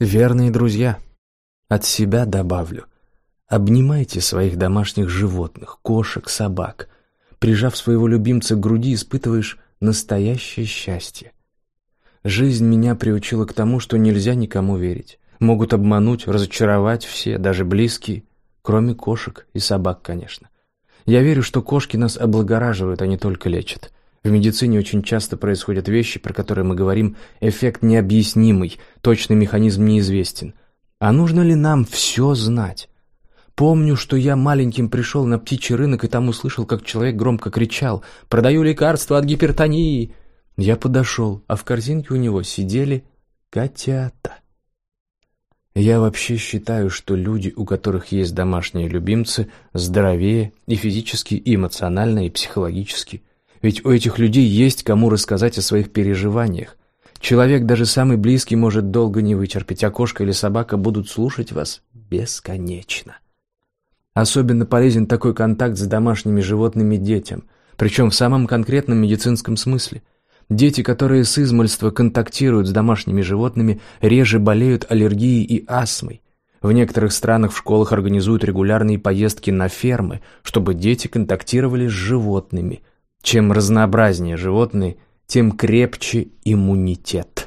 Верные друзья. От себя добавлю. Обнимайте своих домашних животных, кошек, собак. Прижав своего любимца к груди, испытываешь настоящее счастье. Жизнь меня приучила к тому, что нельзя никому верить. Могут обмануть, разочаровать все, даже близкие, кроме кошек и собак, конечно. Я верю, что кошки нас облагораживают, а не только лечат. В медицине очень часто происходят вещи, про которые мы говорим «эффект необъяснимый», точный механизм неизвестен. А нужно ли нам все знать? Помню, что я маленьким пришел на птичий рынок и там услышал, как человек громко кричал «Продаю лекарства от гипертонии!». Я подошел, а в корзинке у него сидели котята. Я вообще считаю, что люди, у которых есть домашние любимцы, здоровее и физически, и эмоционально, и психологически. Ведь у этих людей есть кому рассказать о своих переживаниях. Человек, даже самый близкий, может долго не вытерпеть, а кошка или собака будут слушать вас бесконечно. Особенно полезен такой контакт с домашними животными детям, причем в самом конкретном медицинском смысле. Дети, которые с измольства контактируют с домашними животными, реже болеют аллергией и астмой. В некоторых странах в школах организуют регулярные поездки на фермы, чтобы дети контактировали с животными. Чем разнообразнее животные, тем крепче иммунитет.